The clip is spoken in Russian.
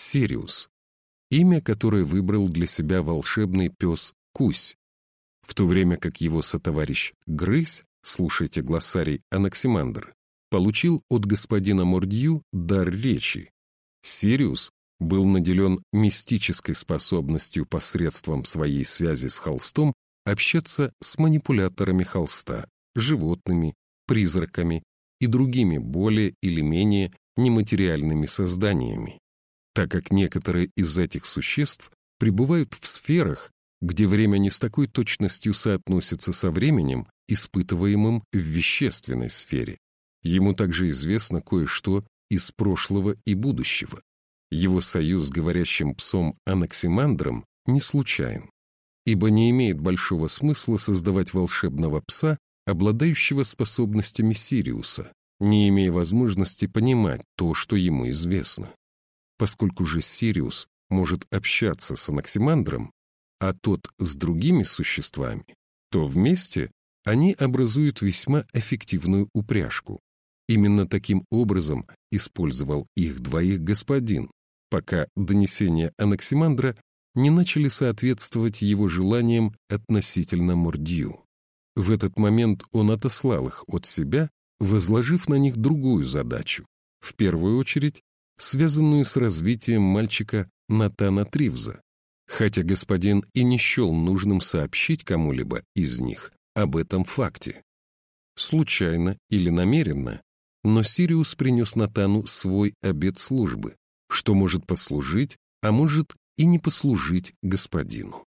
Сириус, имя, которое выбрал для себя волшебный пес Кусь, в то время как его сотоварищ Грызь, слушайте глоссарий Анаксимандр, получил от господина Мордью дар речи. Сириус был наделен мистической способностью посредством своей связи с холстом общаться с манипуляторами холста, животными, призраками и другими более или менее нематериальными созданиями, так как некоторые из этих существ пребывают в сферах, где время не с такой точностью соотносится со временем, испытываемым в вещественной сфере. Ему также известно кое-что из прошлого и будущего. Его союз с говорящим псом Анаксимандром не случайен, ибо не имеет большого смысла создавать волшебного пса, обладающего способностями Сириуса, не имея возможности понимать то, что ему известно. Поскольку же Сириус может общаться с Анаксимандром, а тот с другими существами, то вместе они образуют весьма эффективную упряжку. Именно таким образом использовал их двоих господин, пока донесения Анаксимандра не начали соответствовать его желаниям относительно Мордью. В этот момент он отослал их от себя, возложив на них другую задачу, в первую очередь связанную с развитием мальчика Натана Тривза, хотя господин и не счел нужным сообщить кому-либо из них об этом факте. Случайно или намеренно, но Сириус принес Натану свой обет службы, что может послужить, а может и не послужить господину.